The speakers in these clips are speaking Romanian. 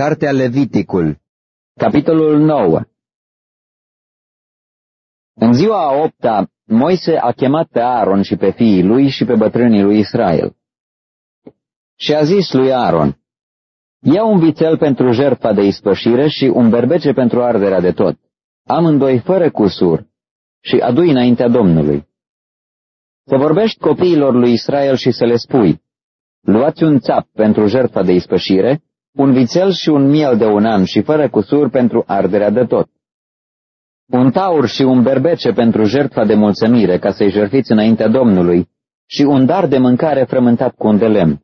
Cartea Leviticul, capitolul 9 În ziua a opta, Moise a chemat pe Aaron și pe fiii lui și pe bătrânii lui Israel. Și a zis lui Aaron, Ia un vițel pentru jertfa de ispășire și un berbece pentru arderea de tot, amândoi fără cusur, și adu înaintea Domnului. Să vorbești copiilor lui Israel și să le spui, Luați un țap pentru jertfa de ispășire, un vițel și un miel de un an și fără cusur pentru arderea de tot. Un taur și un berbece pentru jertfa de mulțumire, ca să-i jertfiți înaintea Domnului, și un dar de mâncare frământat cu un de lemn,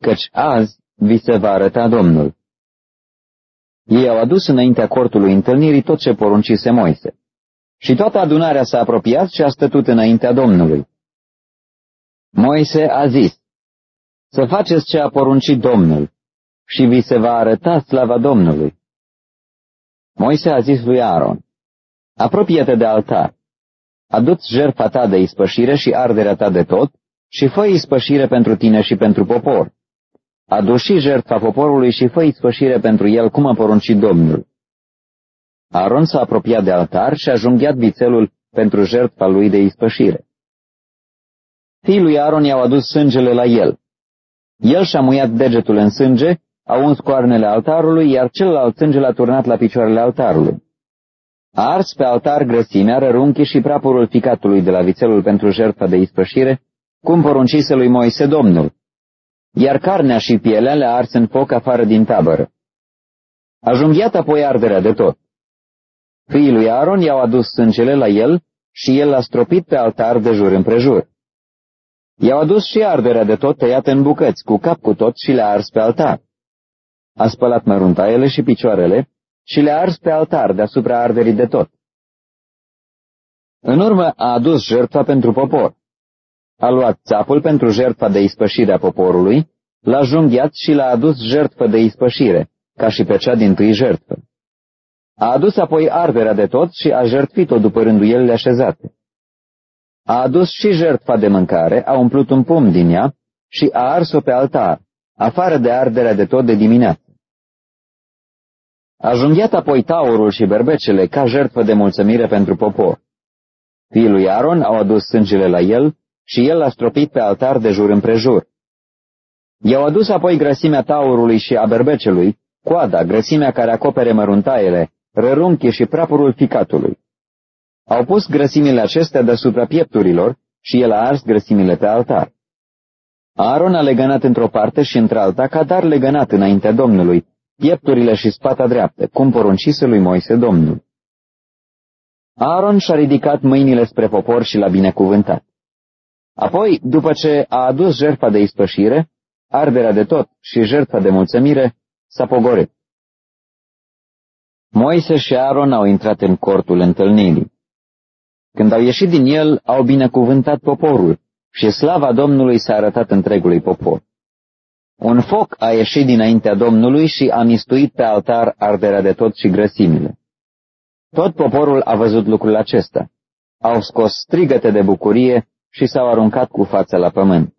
căci azi vi se va arăta Domnul. Ei au adus înaintea cortului întâlnirii tot ce poruncise Moise. Și toată adunarea s-a apropiat și a stătut înaintea Domnului. Moise a zis, să faceți ce a poruncit Domnul, și vi se va arăta slava Domnului. Moise a zis lui Aaron, apropie-te de altar, adu-ți jertfa ta de ispășire și arderea ta de tot și fă ispășire pentru tine și pentru popor. Adu și jertfa poporului și fă ispășire pentru el, cum a poruncit Domnul. Aaron s-a apropiat de altar și a junghiat vițelul pentru jertfa lui de ispășire. Fiii lui Aaron i-au adus sângele la el. El și-a muiat degetul în sânge a uns coarnele altarului, iar celălalt sânge l-a turnat la picioarele altarului. A ars pe altar grăsimea, rărunchii și prapurul ficatului de la vițelul pentru jertfa de ispășire, cum poruncise lui Moise Domnul, iar carnea și pielea le-a ars în foc afară din tabără. A junghiat apoi arderea de tot. Fiii lui Aaron i-au adus sângele la el și el l-a stropit pe altar de jur împrejur. I-au adus și arderea de tot tăiată în bucăți, cu cap cu tot și le-a ars pe altar a spălat măruntaiele și picioarele și le-a ars pe altar deasupra arderii de tot. În urmă a adus jertfa pentru popor. A luat țapul pentru jertfa de ispășire a poporului, l-a junghiat și l-a adus jertfă de ispășire, ca și pe cea din tâi jertfă. A adus apoi arderea de tot și a jertfit-o după rânduielile așezate. A adus și jertfa de mâncare, a umplut un pum din ea și a ars-o pe altar, afară de arderea de tot de dimineață. A junghiat apoi taurul și berbecele ca jertfă de mulțumire pentru popor. Fiii lui Aaron au adus sângele la el și el l-a stropit pe altar de jur împrejur. I-au adus apoi grăsimea taurului și a berbecelui, coada, grăsimea care acopere măruntaiele, rărunchi și prapurul ficatului. Au pus grăsimile acestea deasupra piepturilor și el a ars grăsimile pe altar. Aaron a legănat într-o parte și într-alta ca dar legănat înaintea Domnului, piepturile și spata dreaptă, cum poruncise lui Moise Domnul. Aaron și-a ridicat mâinile spre popor și l-a binecuvântat. Apoi, după ce a adus jertfa de ispășire, arderea de tot și jertfa de mulțumire, s-a pogorit. Moise și Aaron au intrat în cortul întâlnirii. Când au ieșit din el, au binecuvântat poporul și slava Domnului s-a arătat întregului popor. Un foc a ieșit dinaintea Domnului și a mistuit pe altar arderea de tot și grăsimile. Tot poporul a văzut lucrul acesta. Au scos strigăte de bucurie și s-au aruncat cu fața la pământ.